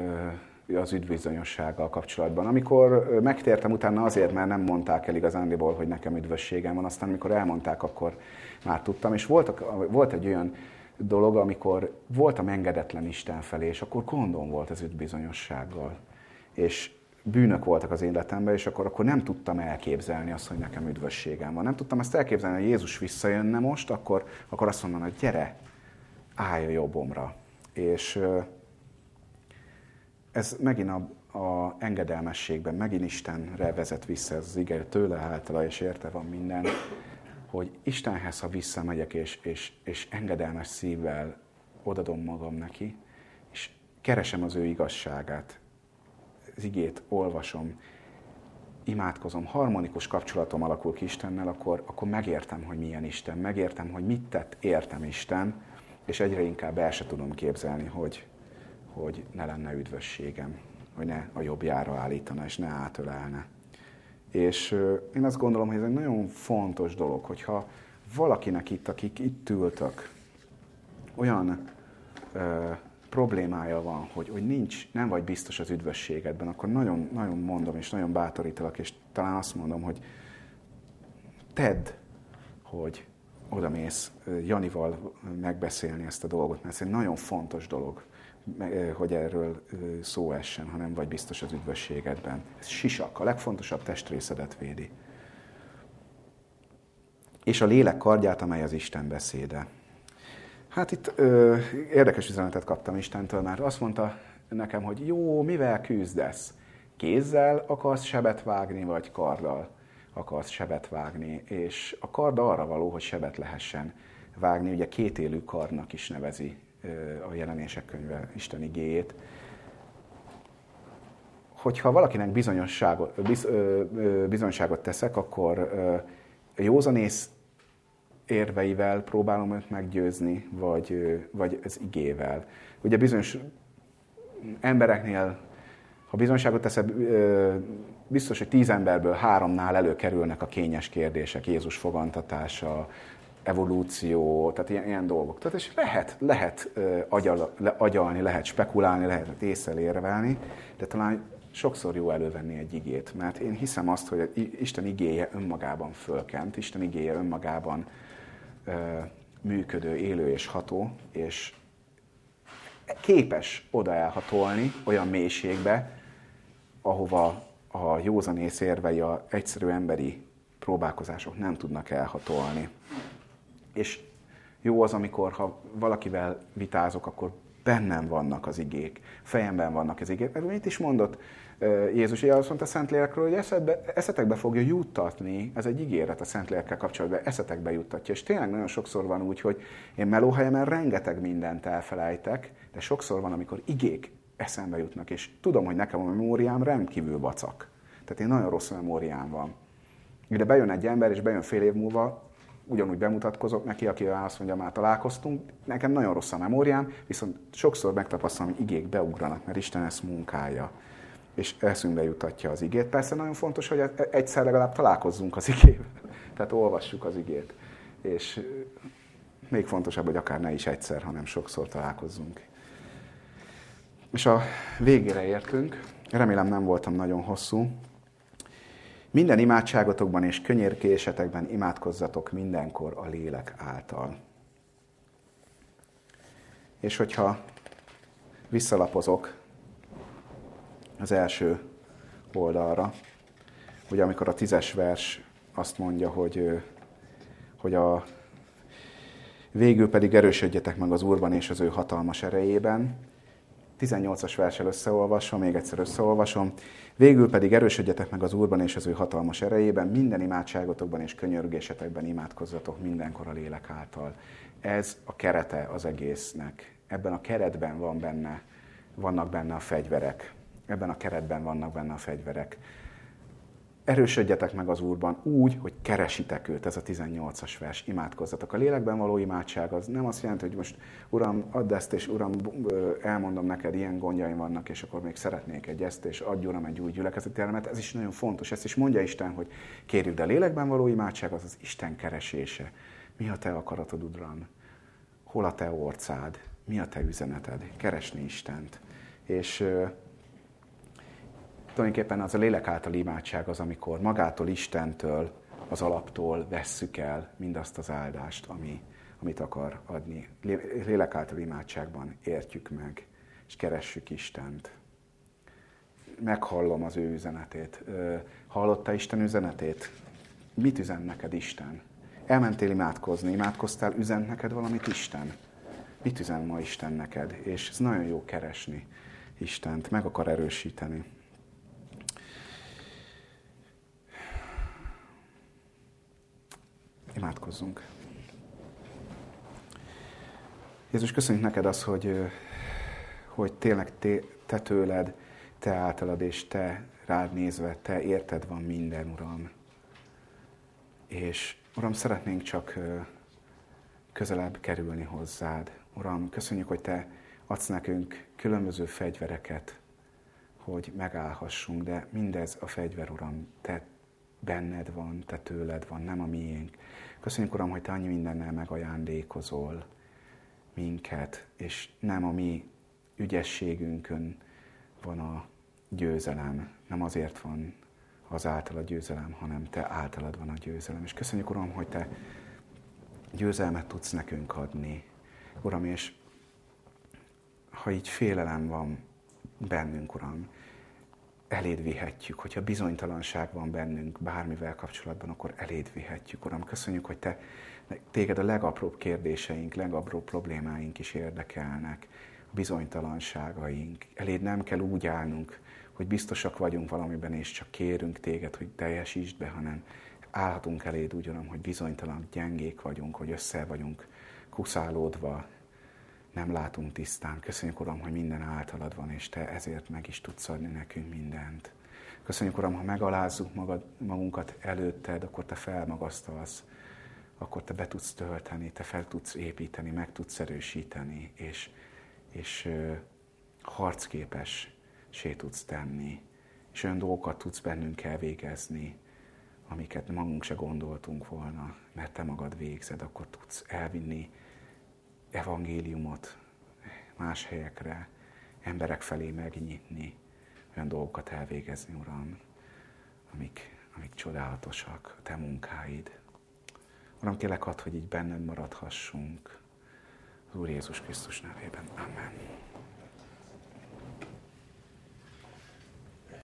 az üdvbizonyossággal kapcsolatban. Amikor megtértem utána azért, mert nem mondták el igazándiból, hogy nekem üdvösségem van, aztán amikor elmondták, akkor már tudtam. És voltak, volt egy olyan dolog, amikor voltam engedetlen Isten felé, és akkor gondom volt az üdvbizonyossággal. És bűnök voltak az életemben, és akkor, akkor nem tudtam elképzelni azt, hogy nekem üdvösségem van. Nem tudtam azt elképzelni, hogy Jézus visszajönne most, akkor, akkor azt mondaná, hogy gyere, állj a jobbomra. És ez megint a, a engedelmességben, megint Istenre vezet vissza ez az ige, tőle általa és érte van minden, hogy Istenhez, ha visszamegyek, és, és, és engedelmes szívvel odadom magam neki, és keresem az ő igazságát, az igét olvasom, imádkozom, harmonikus kapcsolatom alakul ki Istennel, akkor, akkor megértem, hogy milyen Isten, megértem, hogy mit tett, értem Isten, és egyre inkább el se tudom képzelni, hogy, hogy ne lenne üdvösségem, hogy ne a jobbjára állítana, és ne átölelne. És én azt gondolom, hogy ez egy nagyon fontos dolog, hogyha valakinek itt, akik itt ültök, olyan ö, problémája van, hogy, hogy nincs, nem vagy biztos az üdvösségedben, akkor nagyon, nagyon mondom, és nagyon bátorítalak, és talán azt mondom, hogy tedd, hogy odamész Janival megbeszélni ezt a dolgot, mert ez egy nagyon fontos dolog hogy erről szó essen, ha nem vagy biztos az üdvösségedben. Ez sisak, a legfontosabb testrészedet védi. És a lélek kardját, amely az Isten beszéde. Hát itt ö, érdekes üzenetet kaptam Istentől, mert azt mondta nekem, hogy jó, mivel küzdesz? Kézzel akarsz sebet vágni, vagy karddal akarsz sebet vágni? És a kard arra való, hogy sebet lehessen vágni, ugye kétélű karnak is nevezi a jelenések könyve Isten igéjét, hogyha valakinek bizonyosságot, biz, bizonyosságot teszek, akkor józanész érveivel próbálom őt meggyőzni, vagy, vagy az igével. Ugye bizonyos embereknél, ha bizonyságot teszek, biztos, hogy tíz emberből háromnál előkerülnek a kényes kérdések, Jézus fogantatása, evolúció, tehát ilyen, ilyen dolgok. Tehát és lehet, lehet agyal, agyalni, lehet spekulálni, lehet észrelérvelni, de talán sokszor jó elővenni egy igét, mert én hiszem azt, hogy Isten igéje önmagában fölkent, Isten igéje önmagában működő, élő és ható, és képes oda elhatolni olyan mélységbe, ahova a józanész érvei, a egyszerű emberi próbálkozások nem tudnak elhatolni. És jó az, amikor ha valakivel vitázok, akkor bennem vannak az igék, fejemben vannak az igék. Mert mit is mondott Jézus? Ugye azt mondta Szentlélekről, hogy eszedbe, eszetekbe fogja juttatni, ez egy ígéret a Szentlélekkel kapcsolatban, eszetekbe juttatja. És tényleg nagyon sokszor van úgy, hogy én melóhelyemen rengeteg mindent elfelejtek, de sokszor van, amikor igék eszembe jutnak, és tudom, hogy nekem a memóriám rendkívül vacak. Tehát én nagyon rossz memóriám van. Ide bejön egy ember, és bejön fél év múlva, ugyanúgy bemutatkozok neki, akivel azt mondja, már találkoztunk. Nekem nagyon rossz a memóriám, viszont sokszor megtapasztalom, hogy igék beugranak, mert Isten ezt munkálja és eszünkbe jutatja az igét. Persze nagyon fontos, hogy egyszer legalább találkozzunk az igével. Tehát olvassuk az igét. És még fontosabb, hogy akár ne is egyszer, hanem sokszor találkozzunk. És a végére értünk. Remélem nem voltam nagyon hosszú. Minden imádságotokban és könyörkésetekben imádkozzatok mindenkor a lélek által. És hogyha visszalapozok az első oldalra, ugye amikor a tízes vers azt mondja, hogy, hogy a végül pedig erősödjetek meg az Úrban és az ő hatalmas erejében, 18-as versel összeolvasom, még egyszer összeolvasom. Végül pedig erősödjetek meg az Úrban és az ő hatalmas erejében, minden imádságotokban és könyörgésetekben imádkozzatok mindenkor a lélek által. Ez a kerete az egésznek. Ebben a keretben van benne, vannak benne a fegyverek. Ebben a keretben vannak benne a fegyverek erősödjetek meg az Úrban úgy, hogy keresitek őt, ez a 18-as vers, imádkozzatok. A lélekben való imádság az nem azt jelenti, hogy most Uram, add ezt, és Uram, elmondom neked, ilyen gondjaim vannak, és akkor még szeretnék egy ezt, és adj Uram egy új gyülekezetelemet. Ez is nagyon fontos, ezt is mondja Isten, hogy kérjük, de a lélekben való imádság az az Isten keresése. Mi a te akaratod, Uram? Hol a te orcád? Mi a te üzeneted? Keresni Istent. És tulajdonképpen az a lélek által imádság az, amikor magától Istentől, az alaptól vesszük el mindazt az áldást, ami, amit akar adni. Lélek által imádságban értjük meg, és keressük Istent. Meghallom az ő üzenetét. Hallotta Isten üzenetét? Mit üzen neked Isten? Elmentél imádkozni, imádkoztál, üzen neked valamit Isten? Mit üzen ma Isten neked? És ez nagyon jó keresni Istent, meg akar erősíteni. Imádkozzunk. Jézus, köszönjük neked az, hogy, hogy tényleg te, te tőled, te általad és te rád nézve, te érted van minden, Uram. És Uram, szeretnénk csak közelebb kerülni hozzád. Uram, köszönjük, hogy te adsz nekünk különböző fegyvereket, hogy megállhassunk, de mindez a fegyver, Uram, te benned van, te tőled van, nem a miénk. Köszönjük, Uram, hogy Te annyi mindennel megajándékozol minket, és nem a mi ügyességünkön van a győzelem. Nem azért van az által a győzelem, hanem Te általad van a győzelem. És köszönjük, Uram, hogy Te győzelmet tudsz nekünk adni. Uram, és ha így félelem van bennünk, Uram, eléd vihetjük, hogyha bizonytalanság van bennünk bármivel kapcsolatban, akkor eléd vihetjük. Uram, köszönjük, hogy te, téged a legapróbb kérdéseink, legapróbb problémáink is érdekelnek, a bizonytalanságaink. Eléd nem kell úgy állnunk, hogy biztosak vagyunk valamiben, és csak kérünk téged, hogy teljesítsd be, hanem állhatunk eléd úgy, Uram, hogy bizonytalan, gyengék vagyunk, hogy össze vagyunk kuszálódva, nem látunk tisztán. Köszönjük, Uram, hogy minden általad van, és Te ezért meg is tudsz adni nekünk mindent. Köszönjük, Uram, ha megalázzuk magad, magunkat előtted, akkor Te felmagasztalsz, akkor Te be tudsz tölteni, Te fel tudsz építeni, meg tudsz erősíteni, és, és harcképes sé tudsz tenni, és olyan dolgokat tudsz bennünk elvégezni, amiket magunk se gondoltunk volna, mert te magad végzed, akkor tudsz elvinni evangéliumot más helyekre, emberek felé megnyitni, olyan dolgokat elvégezni, Uram, amik, amik csodálatosak, a Te munkáid. Uram, kérlek add, hogy így benned maradhassunk. Az Úr Jézus Krisztus nevében.